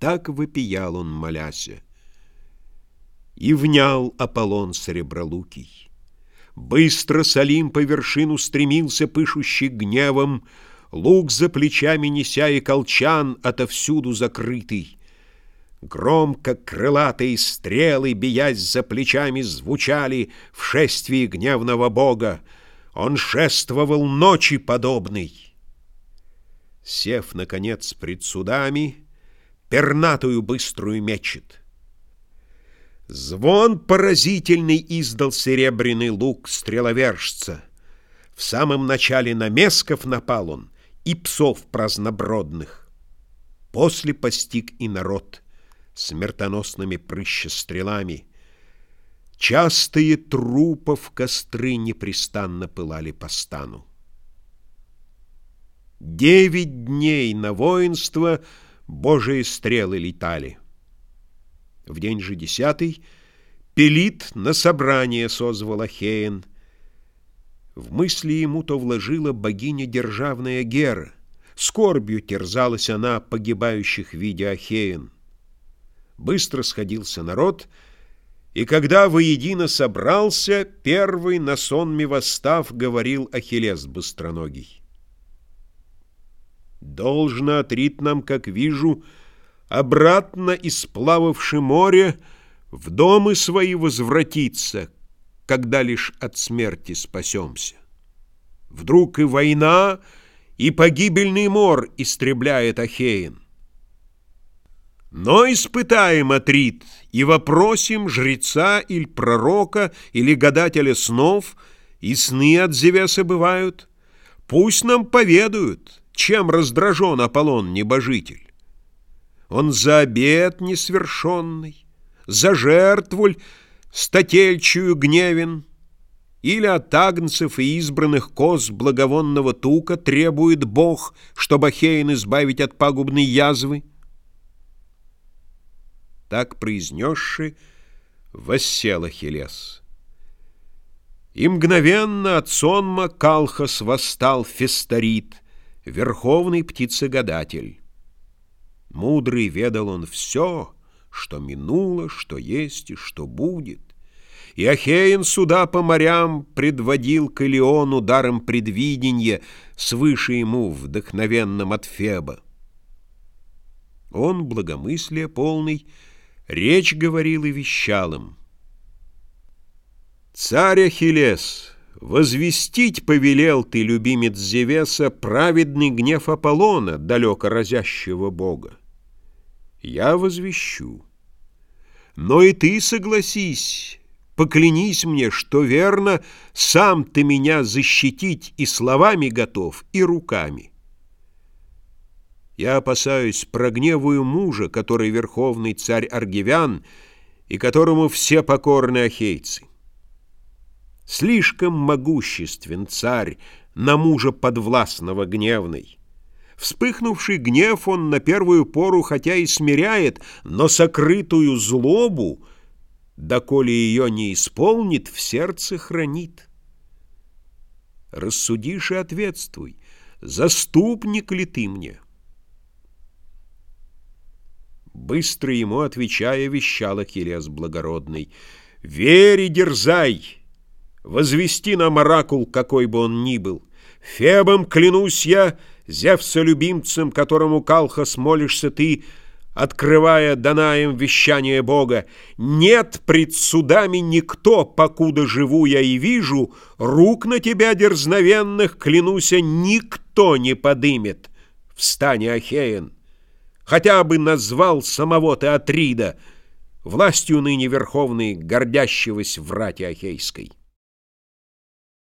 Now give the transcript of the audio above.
Так вопиял он, моляся. И внял Аполлон сребролукий. Быстро с Олимпа вершину стремился, пышущий гневом, Лук за плечами неся и колчан отовсюду закрытый. Громко крылатые стрелы, биясь за плечами, звучали в шествии гневного бога. Он шествовал ночи подобный. Сев, наконец, пред судами, пернатую быструю мечет. Звон поразительный издал серебряный лук стреловержца. В самом начале на месков напал он и псов празднобродных. После постиг и народ смертоносными прыщестрелами. Частые трупов костры непрестанно пылали по стану. Девять дней на воинство Божие стрелы летали. В день же десятый Пелит на собрание созвал Ахеен. В мысли ему то вложила богиня державная Гера. Скорбью терзалась она погибающих виде Ахеен. Быстро сходился народ, и когда воедино собрался, первый на сонме восстав говорил Ахиллес быстроногий. Должно отрит нам, как вижу, обратно исплававши море, в домы свои возвратиться, когда лишь от смерти спасемся. Вдруг и война, и погибельный мор истребляет Ахеин. Но испытаем Атрит и вопросим жреца или пророка, или гадателя снов, и сны от Зевеса бывают. Пусть нам поведают, чем раздражен Аполлон небожитель. Он за обед несвершенный, за жертвуль стательчую гневен, или от агнцев и избранных коз благовонного тука требует Бог, чтобы Ахеин избавить от пагубной язвы? Так произнесши, воссел Ахиллес. И мгновенно от сонма Калхас восстал Фесторит, верховный птицегадатель. Мудрый ведал он все, что минуло, что есть и что будет. И Ахеин суда по морям предводил к Илиону даром предвиденья, свыше ему вдохновенным от Феба. Он, благомыслие полный, Речь говорил и вещал им. «Царь Ахиллес, возвестить повелел ты, любимец Зевеса, праведный гнев Аполлона, далеко разящего бога. Я возвещу. Но и ты согласись, поклянись мне, что верно, сам ты меня защитить и словами готов, и руками. Я опасаюсь, прогневую мужа, который верховный царь Аргивян и которому все покорны ахейцы. Слишком могуществен царь, на мужа подвластного гневный. Вспыхнувший гнев он на первую пору хотя и смиряет, но сокрытую злобу, доколе ее не исполнит, в сердце хранит. Рассудишь и ответствуй, заступник ли ты мне?» Быстро ему отвечая, вещал Ахиллес благородный. «Верь и дерзай! Возвести нам оракул, какой бы он ни был. Фебом клянусь я, Зевса-любимцем, которому, Калхас, молишься ты, открывая Данаем вещание Бога. Нет пред судами никто, покуда живу я и вижу, рук на тебя дерзновенных, клянуся, никто не подымет. Встань, Ахеен!» хотя бы назвал самого Театрида, властью ныне верховной, гордящегося в Ахейской.